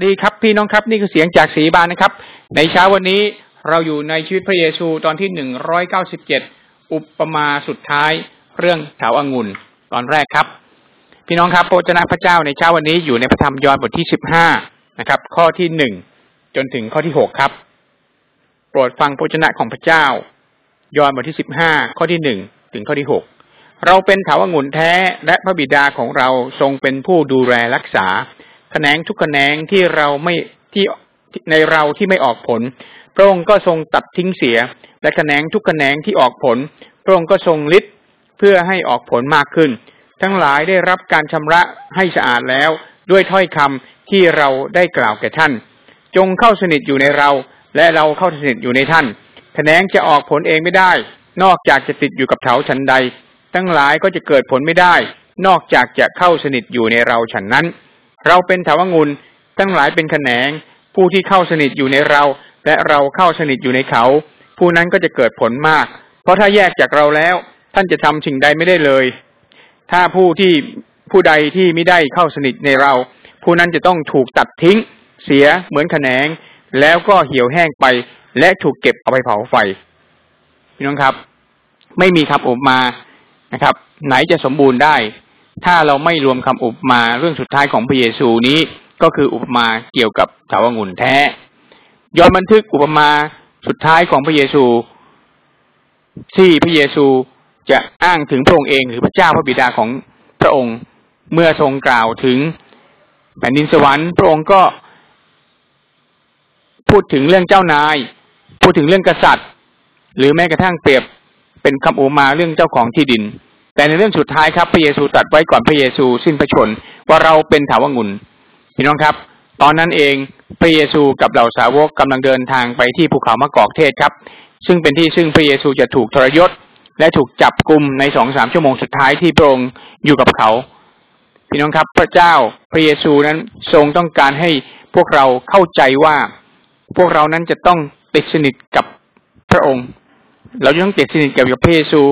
ดีครับพี่น้องครับนี่คือเสียงจากสีบานนะครับ ในเช้าวันนี้เราอยู่ในชีวิตพระเยซูตอนที่หนึ่งร้อยเก้าสิบเจ็ดอุปมาสุดท้ายเรื่องเถาอางุ่นตอนแรกครับ พี่น้องครับพระเจ้าพระเจ้าในเช้าวันนี้อยู่ในพระธรรมยอห์นบทที่สิบห้านะครับ ข้อที่หนึ่งจนถึงข้อที่หกครับ โปรดฟังพระเจ้าของพระเจ้ายอห์นบทที่สิบห้าข้อที่หนึ่งถึงข้อที่หกเราเป็นเถาอางุ่นแท้และพระบิดาของเราทรงเป็นผู้ดูแลรักษา แขนงทุกแขนงที่เราไม่ที่ในเราที่ไม่ออกผล พระองค์ก็ทรงตัดทิ้งเสีย และแขนงทุกแขนงที่ออกผล พระองค์ก็ทรงฤทธิ์เพื่อให้ออกผลมากขึ้น ทั้งหลายได้รับการชำระให้สะอาดแล้ว ด้วยถ้อยคำที่เราได้กล่าวแก่ท่าน จงเข้าสนิทอยู่ในเรา และเราเข้าสนิทอยู่ในท่านแขนงจะออกผลเองไม่ได้ นอกจากจะติดอยู่กับเถาฉันใด ทั้งหลายก็จะเกิดผลไม่ได้ นอกจากจะเข้าสนิทอยู่ในเราฉันนั้น เราเป็นถาวงุนทั้งหลายเป็นแขนง ผู้ที่เข้าสนิทอยู่ในเรา และเราเข้าสนิทอยู่ในเขา ผู้นั้นก็จะเกิดผลมาก เพราะถ้าแยกจากเราแล้ว ท่านจะทำสิ่งใดไม่ได้เลย ถ้าผู้ที่ผู้ใดที่ไม่ได้เข้าสนิทในเรา ผู้นั้นจะต้องถูกตัดทิ้ง เสียเหมือนแขนง แล้วก็เหี่ยวแห้งไป และถูกเก็บเอาไปเผาไฟพี่น้องครับ ไม่มีคำอบมานะครับ ไหนจะสมบูรณ์ได้ ถ้าเราไม่รวมคำอุปมาเรื่องสุดท้ายของพระเยซูนี้ก็คืออุปมาเกี่ยวกับสาวงุ่นแท้ย้อนบันทึกอุปมาสุดท้ายของพระเยซูที่พระเยซูจะอ้างถึงพระองค์เองหรือพระเจ้าพระบิดาของพระองค์เมื่อทรงกล่าวถึงแผ่นดินสวรรค์พระองค์ก็ พูดถึงเรื่องเจ้านาย พูดถึงเรื่องกษัตริย์ หรือแม้กระทั่งเปรียบเป็นคำอุปมาเรื่องเจ้าของที่ดิน แต่ในเรื่องสุดท้ายครับพระเยซูตัดไว้ก่อนพระเยซูสิ้นพระชนว่าเราเป็นถาวงุ่นพี่น้องครับ ตอนนั้นเองพระเยซูกับเหล่าสาวกกำลังเดินทางไปที่ภูเขามะกอกเทศครับ ซึ่งเป็นที่ซึ่งพระเยซูจะถูกทรยศ และถูกจับกลุ่มในสองสามชั่วโมงสุดท้ายที่พระองค์อยู่กับเขา พี่น้องครับ พระเจ้าพระเยซูนั้นทรงต้องการให้พวกเราเข้าใจว่า พวกเรานั้นจะต้องติดสนิทกับพระองค์ เราจะต้องติดสนิทกับพระเยซู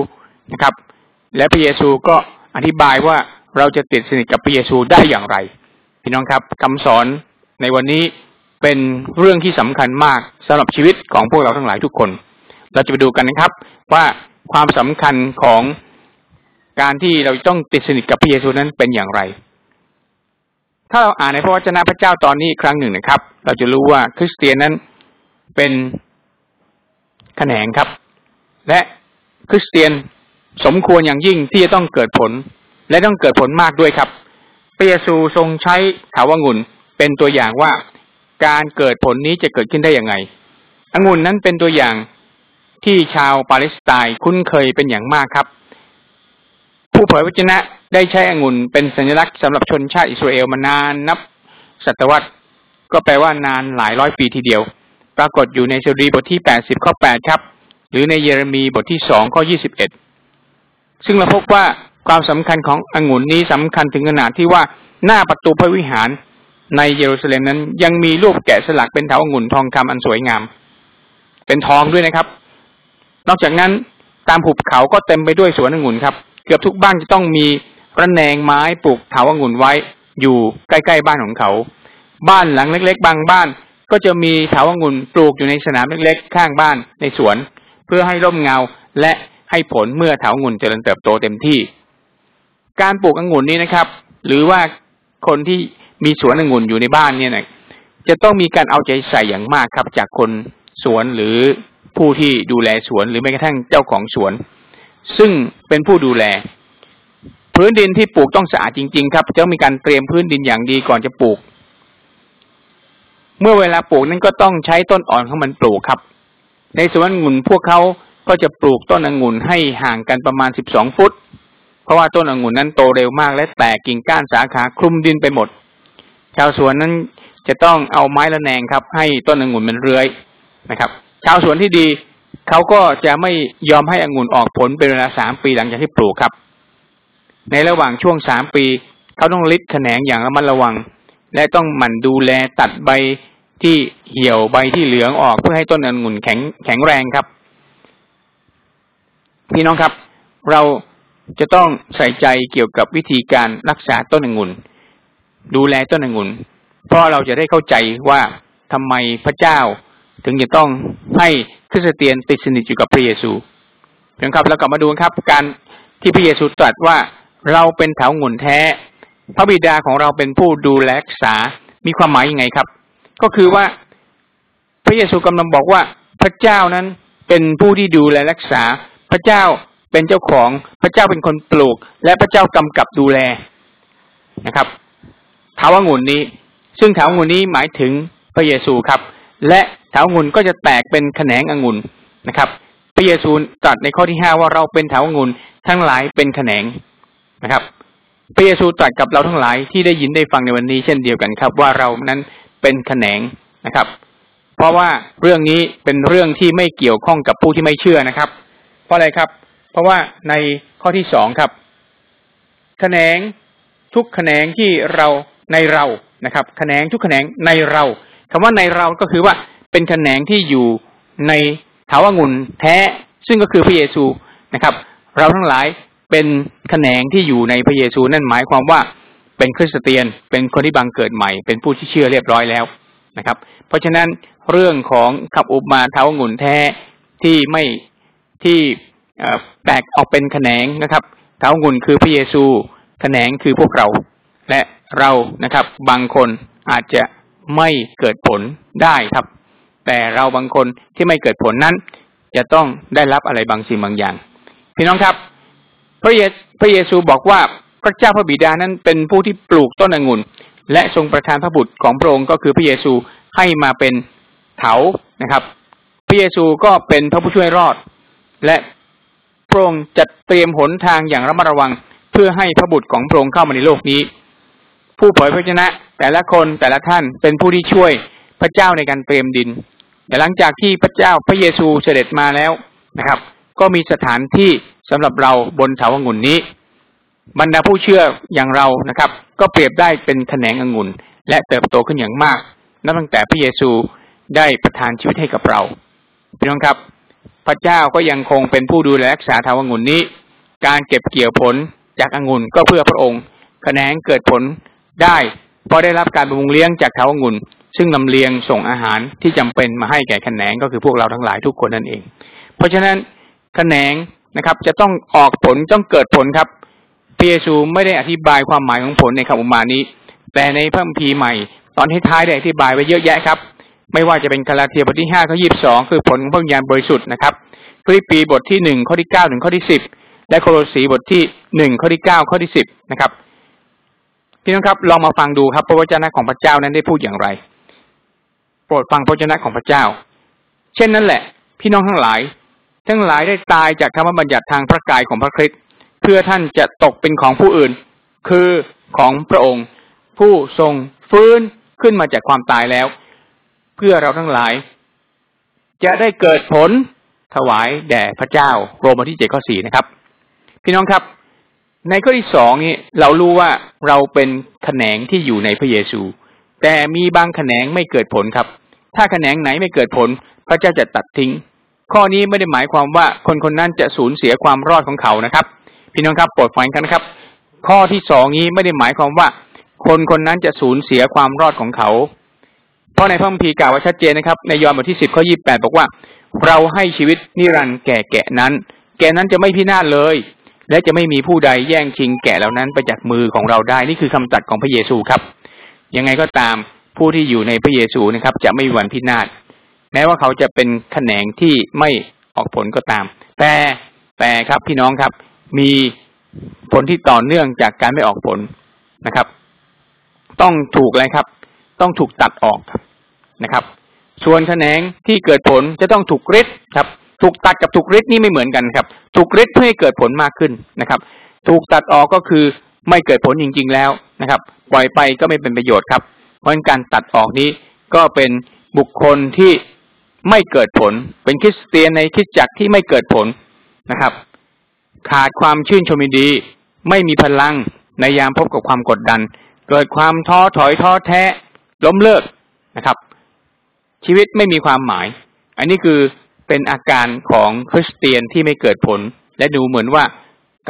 นะครับ และพระเยซูก็อธิบายว่าเราจะติดสนิทกับพระเยซูได้อย่างไร พี่น้องครับคำสอนในวันนี้เป็นเรื่องที่สำคัญมากสำหรับชีวิตของพวกเราทั้งหลายทุกคน เราจะไปดูกันนะครับว่าความสำคัญของการที่เราต้องติดสนิทกับพระเยซูนั้นเป็นอย่างไร ถ้าเราอ่านในพระวจนะพระเจ้าตอนนี้ครั้งหนึ่งนะครับ เราจะรู้ว่าคริสเตียนนั้นเป็นแขนงครับ และคริสเตียน สมควรอย่างยิ่งที่จะต้องเกิดผล และต้องเกิดผลมากด้วยครับพระเยซูทรงใช้ถาวงุ่นเป็นตัวอย่างว่าการเกิดผลนี้จะเกิดขึ้นได้อย่างไงองุ่นนั้นเป็นตัวอย่างที่ชาวปาเลสไตน์คุ้นเคยเป็นอย่างมากครับ ผู้เผยพระชนะได้ใช้องุ่นเป็นสัญลักษณ์สำหรับชนชาติอิสราเอลมานานนับศตวรรษ ก็แปลว่านานหลายร้อยปีทีเดียว ปรากฏอยู่ในสุรีบทที่แปดสิบข้อแปดครับ หรือในเยเรมีบทที่สองข้อยี่สิบเอ็ด ซึ่งเราพบว่าความสำคัญขององุ่นนี้สำคัญถึงขนาดที่ว่าหน้าประตูพระวิหารในเยรูซาเล็มนั้น ยังมีรูปแกะสลักเป็นเถาองุ่นทองคำอันสวยงาม เป็นทองด้วยนะครับ นอกจากนั้นตามหุบเขาก็เต็มไปด้วยสวนองุ่นครับ เกือบทุกบ้านจะต้องมีระแนงไม้ปลูกเถาองุ่นไว้ อยู่ใกล้ๆบ้านของเขา บ้านหลังเล็ก ๆ บางบ้าน ก็จะมีเถาองุ่นปลูกอยู่ในสนามเล็กๆ ข้างบ้านในสวน เพื่อให้ร่มเงาและ ให้ผลเมื่อเถาองุ่นเจริญเติบโตเต็มที่ การปลูกองุ่นนี้นะครับ หรือว่าคนที่มีสวนองุ่นอยู่ในบ้านเนี่ยนะจะต้องมีการเอาใจใส่อย่างมากครับ จากคนสวนหรือผู้ที่ดูแลสวนหรือแม้กระทั่งเจ้าของสวน ซึ่งเป็นผู้ดูแล พื้นดินที่ปลูกต้องสะอาดจริง ๆ ครับจะต้องมีการเตรียมพื้นดินอย่างดีก่อนจะปลูก เมื่อเวลาปลูกนั้นก็ต้องใช้ต้นอ่อนของมันปลูกครับ ในสวนองุ่นพวกเขา ก็จะปลูกต้นองุ่นให้ห่างกันประมาณสิบสองฟุต เพราะว่าต้นองุ่นนั้นโตเร็วมากและแตกกิ่งก้านสาขาคลุมดินไปหมด ชาวสวนนั้นจะต้องเอาไม้ระแนงครับ ให้ต้นองุ่นมันเรื้อยนะครับ ชาวสวนที่ดีเขาก็จะไม่ยอมให้องุ่นออกผลเป็นเวลาสามปีหลังจากที่ปลูกครับ ในระหว่างช่วงสามปีเขาต้องลิดแขนงอย่างระมัดระวัง และต้องหมั่นดูแลตัดใบที่เหี่ยวใบที่เหลืองออกเพื่อให้ต้นองุ่นแข็งแข็งแรงครับ พี่น้องครับเราจะต้องใส่ใจเกี่ยวกับวิธีการรักษาต้นองุ่น ดูแลต้นองุ่น เพราะเราจะได้เข้าใจว่าทำไมพระเจ้าถึงจะต้องให้คริสเตียนติดสนิทอยู่กับพระเยซูนะครับแล้วกลับมาดูครับ การที่พระเยซูตรัสว่าเราเป็นเถาหงุนแท้ พระบิดาของเราเป็นผู้ดูแลรักษา มีความหมายยังไงครับ ก็คือว่าพระเยซูกำลังบอกว่าพระเจ้านั้นเป็นผู้ที่ดูแลรักษา พระเจ้าเป็นเจ้าของพระเจ้าเป็นคนปลูก และพระเจ้ากำกับดูแลนะครับถาองุ่นนี้ ซึ่งถาองุ่นนี้หมายถึงพระเยซูครับ และถาองุ่นก็จะแตกเป็นแขนงองุ่นนะครับ พระเยซูตรัสในข้อที่ห้าว่าเราเป็นถาองุ่นทั้งหลายเป็นแขนงนะครับ พระเยซูตรัสกับเราทั้งหลายที่ได้ยินได้ฟังในวันนี้ เช่นเดียวกันครับ ว่าเรานั้นเป็นแขนงนะครับ เพราะว่าเรื่องนี้เป็นเรื่องที่ไม่เกี่ยวข้องกับผู้ที่ไม่เชื่อนะครับ ราะอะไรครับ เพราะว่าในข้อที่สองครับแขนงทุกแขนงที่เราในเรานะครับแขนงทุกแขนงในเราคำว่าในเราก็คือว่าเป็นแขนงที่อยู่ในถาวงุ่นแท้ ซึ่งก็คือพระเยซูนะครับ เราทั้งหลายเป็นแขนงที่อยู่ในพระเยซูนั่นหมายความว่าเป็นคริสเตียน เป็นคนที่บังเกิดใหม่ เป็นผู้ที่เชื่อเรียบร้อยแล้วนะครับ เพราะฉะนั้นเรื่องของขับอุปมาเท้างุ่นแท้ที่ไม่ ที่แตกออกเป็นแขนงนะครับเท้างุ่นคือพระเยซูแขนงคือพวกเรา และเรานะครับ บางคนอาจจะไม่เกิดผลได้ครับ แต่เราบางคนที่ไม่เกิดผลนั้น จะต้องได้รับอะไรบางสิ่งบางอย่าง พี่น้องครับ พระเยพระเยซูบอกว่าพระเจ้าพระบิดานั้นเป็นผู้ที่ปลูกต้นองุ่น และทรงประทานพระบุตรของพระองค์ก็คือพระเยซูให้มาเป็นเถานะครับ พระเยซูก็เป็นพระผู้ช่วยรอด และพระองค์จัดเตรียมหนทางอย่างระมัดระวังเพื่อให้พระบุตรของพระองค์เข้ามาในโลกนี้ ผู้เผยพระชนะ แต่ละคนแต่ละท่านเป็นผู้ที่ช่วยพระเจ้าในการเตรียมดิน แต่หลังจากที่พระเจ้าพระเยซูเสด็จมาแล้วนะครับ ก็มีสถานที่สำหรับเราบนเถาองุ่นนี้ บรรดาผู้เชื่ออย่างเรานะครับ ก็เปรียบได้เป็นแขนงองุ่น และเติบโตขึ้นอย่างมากนับตั้งแต่พระเยซูได้ประทานชีวิตให้กับเราพี่น้องครับ พระเจ้าก็ยังคงเป็นผู้ดูแลรักษาเถาองุ่นนี้ การเก็บเกี่ยวผลจากองุ่นก็เพื่อพระองค์แขนงเกิดผลได้เพราะได้รับการบำรุงเลี้ยงจากเถาองุ่น ซึ่งนำเลียงส่งอาหารที่จำเป็นมาให้แก่แขนงก็คือพวกเราทั้งหลายทุกคนนั่นเอง เพราะฉะนั้นแขนงนะครับ จะต้องออกผลต้องเกิดผลครับพระเยซูไม่ได้อธิบายความหมายของผลในคำอุมานี้ แต่ในพระคัมภีร์ใหม่ ตอนท้ายได้อธิบายไว้เยอะแยะครับ ไม่ว่าจะเป็นกาลาเทียบทที่ห้าข้อยี่สิบสองคือผลของพระวิญญาณบริสุทธิ์นะครับฟิลิปปีบทที่หนึ่งข้อที่เก้าถึงข้อที่สิบและโคโลสีบทที่หนึ่งข้อที่เก้าข้อที่สิบนะครับพี่น้องครับลองมาฟังดูครับพระวจนะของพระเจ้านั้นได้พูดอย่างไร โปรดฟังพระวจนะของพระเจ้า เช่นนั้นแหละ พี่น้องทั้งหลาย ทั้งหลายได้ตายจากคำบัญญัติทางพระกายของพระคริสต์เพื่อท่านจะตกเป็นของผู้อื่น คือของพระองค์ ผู้ทรงฟื้นขึ้นมาจากความตายแล้ว เพื่อเราทั้งหลาย จะได้เกิดผลถวายแด่พระเจ้าโรมบทที่เจ็ดข้อสี่นะครับ พี่น้องครับ ในข้อที่สองนี้เรารู้ว่าเราเป็นแขนงที่อยู่ในพระเยซู แต่มีบางแขนงไม่เกิดผลครับ ถ้าแขนงไหนไม่เกิดผล พระเจ้าจะตัดทิ้ง ข้อนี้ไม่ได้หมายความว่าคนคนนั้นจะสูญเสียความรอดของเขานะครับ พี่น้องครับโปรดฟังกันนะครับ ข้อที่สองนี้ไม่ได้หมายความว่า คนคนนั้นจะสูญเสียความรอดของเขา ราะในพระคัมภีร์กล่าวไว้ชัดเจนนะครับ ในยอห์นบทที่สิบข้อยี่แปดบอกว่า เราให้ชีวิตนิรันดร์แก่แกะนั้น แกะนั้นจะไม่พินาศเลย และจะไม่มีผู้ใดแย่งชิงแกะเหล่านั้นไปจากมือของเราได้นี่คือคำตัดของพระเยซูครับ ยังไงก็ตามผู้ที่อยู่ในพระเยซูนะครับ จะไม่มีวันพินาศแม้ว่าเขาจะเป็นแขนงที่ไม่ออกผลก็ตาม แต่แต่ครับพี่น้องครับ มีผลที่ต่อเนื่องจากการไม่ออกผลนะครับ ต้องถูกอะไรครับ ต้องถูกตัดออกครับ นะครับ ส่วนแขนงที่เกิดผลจะต้องถูกริดครับ ถูกตัดกับถูกริดนี่ไม่เหมือนกันครับ ถูกริดเพื่อให้เกิดผลมากขึ้นนะครับ ถูกตัดออกก็คือไม่เกิดผลจริง ๆ แล้วนะครับ ปล่อยไปก็ไม่เป็นประโยชน์ครับ เพราะการตัดออกนี้ก็เป็นบุคคลที่ไม่เกิดผล เป็นคริสเตียนในคริสจักรที่ไม่เกิดผลนะครับ ขาดความชื่นชมดี ไม่มีพลังในยามพบกับความกดดัน เกิดความท้อถอยท้อแท้ล้มเลิกนะครับ ชีวิตไม่มีความหมาย อันนี้คือเป็นอาการของคริสเตียนที่ไม่เกิดผล และดูเหมือนว่า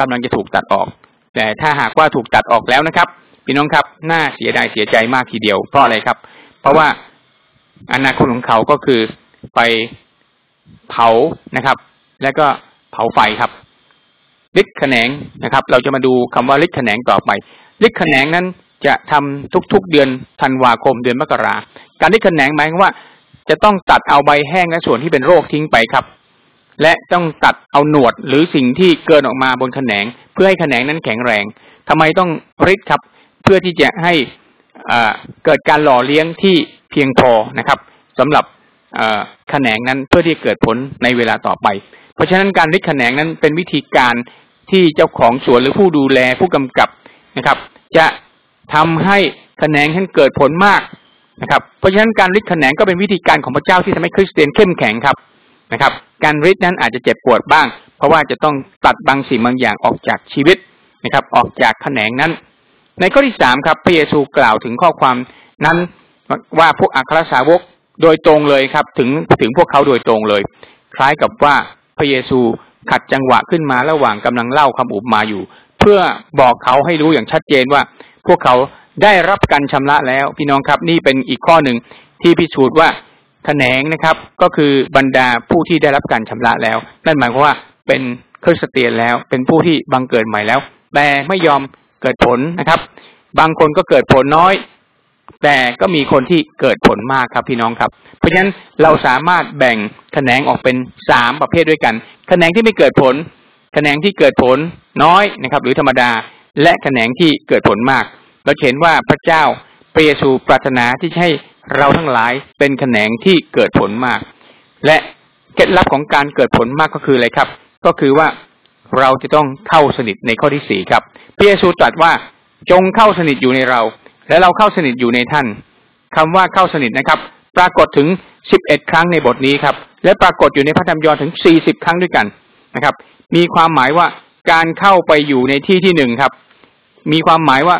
กำลังจะถูกตัดออก แต่ถ้าหากว่าถูกตัดออกแล้วนะครับพี่น้องครับน่าเสียดายเสียใจมากทีเดียว เพราะอะไรครับ เพราะว่าอนาคตของเขาก็คือไปเผานะครับ แล้วก็เผาไฟครับลิกแขนงนะครับ เราจะมาดูคำว่าลิกแขนงต่อไปลิกแขนงนั้นจะทำทุกๆเดือนธันวาคมเดือนมกราการลิกแขนงหมายว่า จะต้องตัดเอาใบแห้งและส่วนที่เป็นโรคทิ้งไปครับ และต้องตัดเอาหนวดหรือสิ่งที่เกินออกมาบนแขนง เพื่อให้แขนงนั้นแข็งแรงทำไมต้องริดครับ เพื่อที่จะให้เกิดการหล่อเลี้ยงที่เพียงพอนะครับสำหรับแขนงนั้นเพื่อที่เกิดผลในเวลาต่อไป เพราะฉะนั้นการริดแขนงนั้นเป็นวิธีการที่เจ้าของสวนหรือผู้ดูแลผู้กำกับนะครับ จะทำให้แขนงนั้นเกิดผลมาก นะครับเพราะฉะนั้นการริดแขนงก็เป็นวิธีการของพระเจ้าที่ทำให้คริสเตียนเข้มแข็งครับนะครับ การริดนั้นอาจจะเจ็บปวดบ้าง เพราะว่าจะต้องตัดบางสิ่งบางอย่างออกจากชีวิตนะครับ ออกจากแขนงนั้น ในข้อที่สามครับพระเยซูกล่าวถึงข้อความนั้นว่าพวกอัครสาวกโดยตรงเลยครับ ถึงถึงพวกเขาโดยตรงเลย คล้ายกับว่าพระเยซูขัดจังหวะขึ้นมาระหว่างกำลังเล่าคำอุปมาอยู่ เพื่อบอกเขาให้รู้อย่างชัดเจนว่า พวกเขา ได้รับการชำระแล้ว พี่น้องครับนี่เป็นอีกข้อหนึ่งที่พิสูจน์ว่าแขนงนะครับ ก็คือบรรดาผู้ที่ได้รับการชำระแล้ว นั่นหมายความว่าเป็นคริสเตียนแล้ว เป็นผู้ที่บังเกิดใหม่แล้ว แต่ไม่ยอมเกิดผลนะครับ บางคนก็เกิดผลน้อย แต่ก็มีคนที่เกิดผลมากครับพี่น้องครับ เพราะฉะนั้นเราสามารถแบ่งแขนงออกเป็นสามประเภทด้วยกันแขนงที่ไม่เกิดผลแขนงที่เกิดผลน้อยนะครับ หรือธรรมดา และแขนงที่เกิดผลมาก เราเห็นว่าพระเจ้าเปรซูปรารถนาที่ให้เราทั้งหลายเป็นแขนงที่เกิดผลมาก และเคล็ดลับของการเกิดผลมากก็คืออะไรครับ ก็คือว่าเราจะต้องเข้าสนิทในข้อที่สี่ครับพระเยซูตรัสว่าจงเข้าสนิทอยู่ในเรา และเราเข้าสนิทอยู่ในท่านคำว่าเข้าสนิทนะครับ ปรากฏถึงสิบเอ็ดครั้งในบทนี้ครับ และปรากฏอยู่ในพระธรรมยอห์นถึงสี่สิบครั้งด้วยกันนะครับ มีความหมายว่าการเข้าไปอยู่ในที่ที่หนึ่งครับ มีความหมายว่า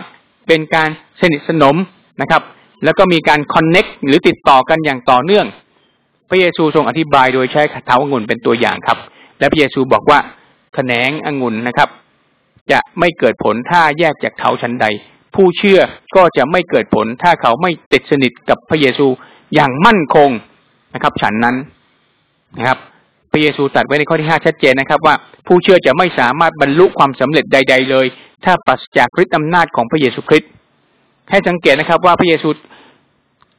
เป็นการสนิทสนมนะครับ แล้วก็มีการคอนเน็กหรือติดต่อกันอย่างต่อเนื่อง พระเยซูทรงอธิบายโดยใช้เท้าองุ่นเป็นตัวอย่างครับ และพระเยซูบอกว่าแขนงองุ่นนะครับ จะไม่เกิดผลถ้าแยกจากเท้าชั้นใด ผู้เชื่อก็จะไม่เกิดผลถ้าเขาไม่ติดสนิทกับพระเยซูอย่างมั่นคงนะครับ ฉันนั้นนะครับ พระเยซูตรัสไว้ในข้อที่ห้าชัดเจนนะครับ ว่าผู้เชื่อจะไม่สามารถบรรลุความสำเร็จใด ๆ เลย ถ้าปราศจากฤทธิ์อำนาจของพระเยซูคริสต์ให้สังเกตนะครับ ว่าพระเยซู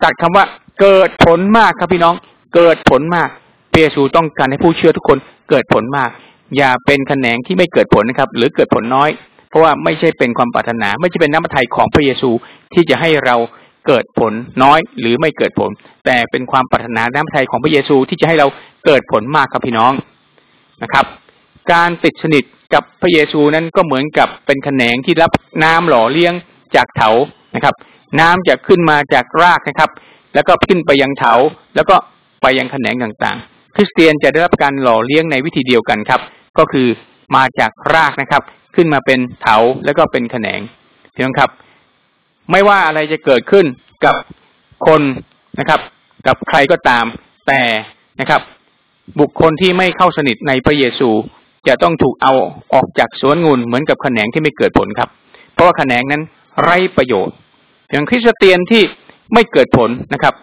ตรัสคำว่าเกิดผลมากครับพี่น้องเกิดผลมากพระเยซูต้องการให้ผู้เชื่อทุกคนเกิดผลมาก อย่าเป็นแขนงที่ไม่เกิดผลนะครับ หรือเกิดผลน้อย เพราะว่าไม่ใช่เป็นความปรารถนา ไม่ใช่เป็นน้ำพระทัยของพระเยซูที่จะให้เรา เกิดผลน้อยหรือไม่เกิดผล แต่เป็นความปรารถนาน้ำพระทัยของพระเยซูที่จะให้เราเกิดผลมากครับพี่น้องนะครับ การติดสนิทกับพระเยซูนั้นก็เหมือนกับเป็นแขนงที่รับน้ำหล่อเลี้ยงจากเถานะครับ น้ำจะขึ้นมาจากรากนะครับ แล้วก็ขึ้นไปยังเถาแล้วก็ไปยังแขนงต่างๆ คริสเตียนจะได้รับการหล่อเลี้ยงในวิธีเดียวกันครับ ก็คือมาจากรากนะครับ ขึ้นมาเป็นเถาแล้วก็เป็นแขนงเพียงครับ ไม่ว่าอะไรจะเกิดขึ้นกับคนนะครับ กับใครก็ตาม แต่นะครับ บุคคลที่ไม่เข้าสนิทในพระเยซูจะต้องถูกเอาออกจากสวนงุนเหมือนกับแขนงที่ไม่เกิดผลครับ เพราะว่าแขนงนั้นไร้ประโยชน์อย่างคริสเตียนที่ไม่เกิดผลนะครับ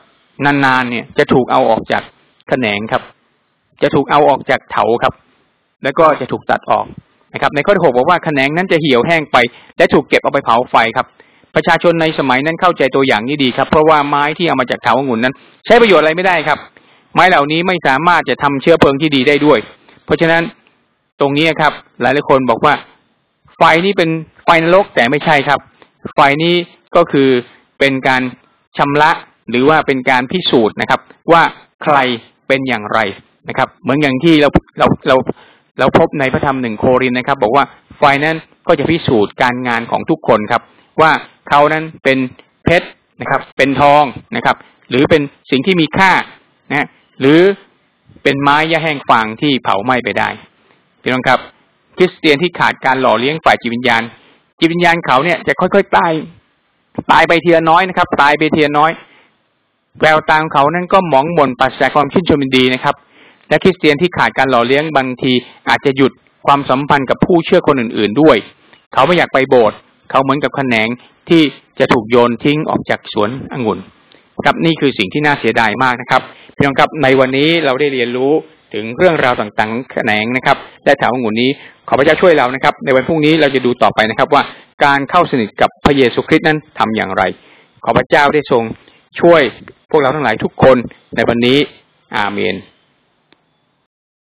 นานๆเนี่ยจะถูกเอาออกจากแขนงครับ จะถูกเอาออกจากเถาครับ แล้วก็จะถูกตัดออกนะครับ ในข้อที่หกบอกว่าแขนงนั้นจะเหี่ยวแห้งไป และถูกเก็บเอาไปเผาไฟครับ ประชาชนในสมัยนั้นเข้าใจตัวอย่างนี้ดีครับ เพราะว่าไม้ที่เอามาจากเถาองุ่นนั้น ใช้ประโยชน์อะไรไม่ได้ครับ ไม้เหล่านี้ไม่สามารถจะทำเชื้อเพลิงที่ดีได้ด้วย เพราะฉะนั้นตรงนี้ครับ หลายหลายคนบอกว่า ไฟนี้เป็นไฟนรกแต่ไม่ใช่ครับ ไฟนี้ก็คือเป็นการชำระหรือว่าเป็นการพิสูจน์นะครับ ว่าใครเป็นอย่างไรนะครับ เหมือนอย่างที่เราเราเราเราพบในพระธรรมหนึ่งโครินนะครับ บอกว่าไฟนั้นก็จะพิสูจน์การงานของทุกคนครับ ว่า เขานั้นเป็นเพชรนะครับ เป็นทองนะครับ หรือเป็นสิ่งที่มีค่านะหรือเป็นไม้ยะแห้งฟางที่เผาไหม้ไปได้พี่น้องครับคริสเตียนที่ขาดการหล่อเลี้ยงฝ่ายจิตวิญญาณ จิตวิญญาณเขาเนี่ยจะค่อยๆตายตายไปเทียน้อยนะครับ ตายไปเทียน้อย แววตาของเขานั้นก็หมองหม่นปัสสาวะความชื่นชมินดีนะครับ และคริสเตียนที่ขาดการหล่อเลี้ยงบางทีอาจจะหยุดความสัมพันธ์กับผู้เชื่อคนอื่น ๆด้วย เขาไม่อยากไปโบสถ์ เขาเหมือนกับแขนงที่จะถูกโยนทิ้งออกจากสวนองุ่นครับนี่คือสิ่งที่น่าเสียดายมากนะครับพี่น้องครับในวันนี้เราได้เรียนรู้ถึงเรื่องราวต่างๆแขนงนะครับและแถวองุ่นนี้ขอพระเจ้าช่วยเรานะครับ ในวันพรุ่งนี้เราจะดูต่อไปนะครับว่าการเข้าสนิทกับพระเยซูคริสต์นั้นทำอย่างไร ขอพระเจ้าได้ทรงช่วยพวกเราทั้งหลายทุกคนในวันนี้อาเมน